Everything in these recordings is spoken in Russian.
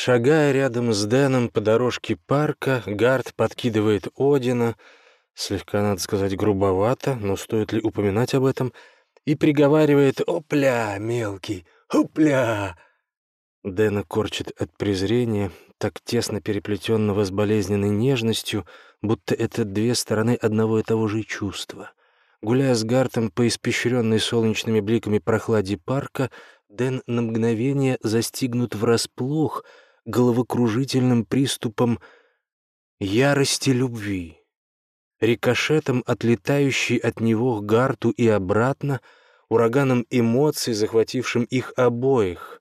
Шагая рядом с Дэном по дорожке парка, Гард подкидывает Одина, слегка, надо сказать, грубовато, но стоит ли упоминать об этом, и приговаривает «Опля, мелкий, опля!» Дэна корчит от презрения, так тесно переплетенного с болезненной нежностью, будто это две стороны одного и того же чувства. Гуляя с Гартом по испещренной солнечными бликами прохладе парка, Дэн на мгновение застигнут врасплох головокружительным приступом ярости любви. Рикошетом, отлетающий от него к Гарту и обратно, ураганом эмоций, захватившим их обоих.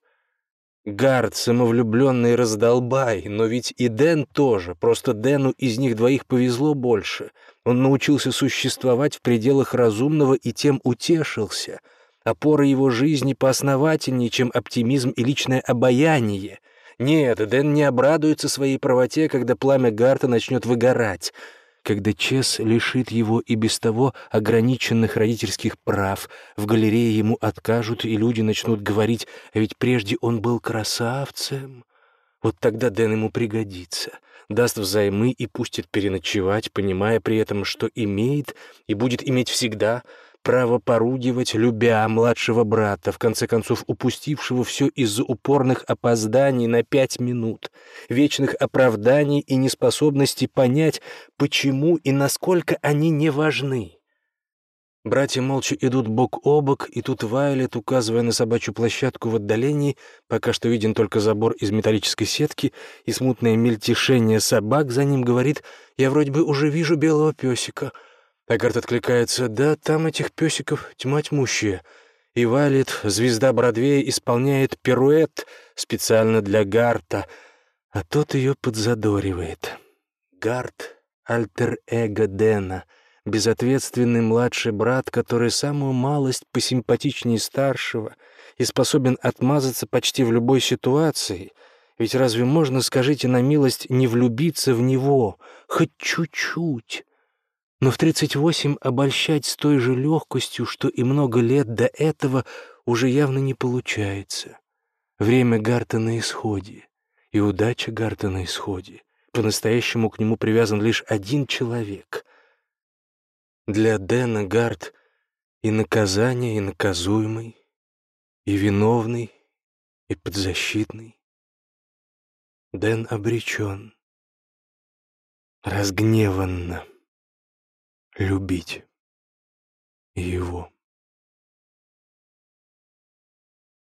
Гард, самовлюбленный раздолбай, но ведь и Дэн тоже, просто Дэну из них двоих повезло больше. Он научился существовать в пределах разумного и тем утешился. Опора его жизни поосновательнее, чем оптимизм и личное обаяние. Нет, Дэн не обрадуется своей правоте, когда пламя Гарта начнет выгорать — когда Чес лишит его и без того ограниченных родительских прав, в галерее ему откажут, и люди начнут говорить, а ведь прежде он был красавцем. Вот тогда Дэн ему пригодится, даст взаймы и пустит переночевать, понимая при этом, что имеет и будет иметь всегда — право поругивать, любя младшего брата, в конце концов упустившего все из-за упорных опозданий на пять минут, вечных оправданий и неспособности понять, почему и насколько они не важны. Братья молча идут бок о бок, и тут Вайлет, указывая на собачью площадку в отдалении, пока что виден только забор из металлической сетки и смутное мельтешение собак за ним, говорит, «Я вроде бы уже вижу белого песика». Эгард откликается, да, там этих песиков тьма тьмущая. И валит, звезда Бродвея исполняет пируэт специально для Гарта, а тот ее подзадоривает. Гарт — альтер-эго Дэна, безответственный младший брат, который самую малость посимпатичнее старшего и способен отмазаться почти в любой ситуации. Ведь разве можно, скажите на милость, не влюбиться в него, хоть чуть-чуть? Но в 38 обольщать с той же легкостью, что и много лет до этого, уже явно не получается. Время Гарта на исходе, и удача Гарта на исходе. По-настоящему к нему привязан лишь один человек. Для Дэна Гарт и наказание, и наказуемый, и виновный, и подзащитный. Дэн обречен, разгневанно любить его.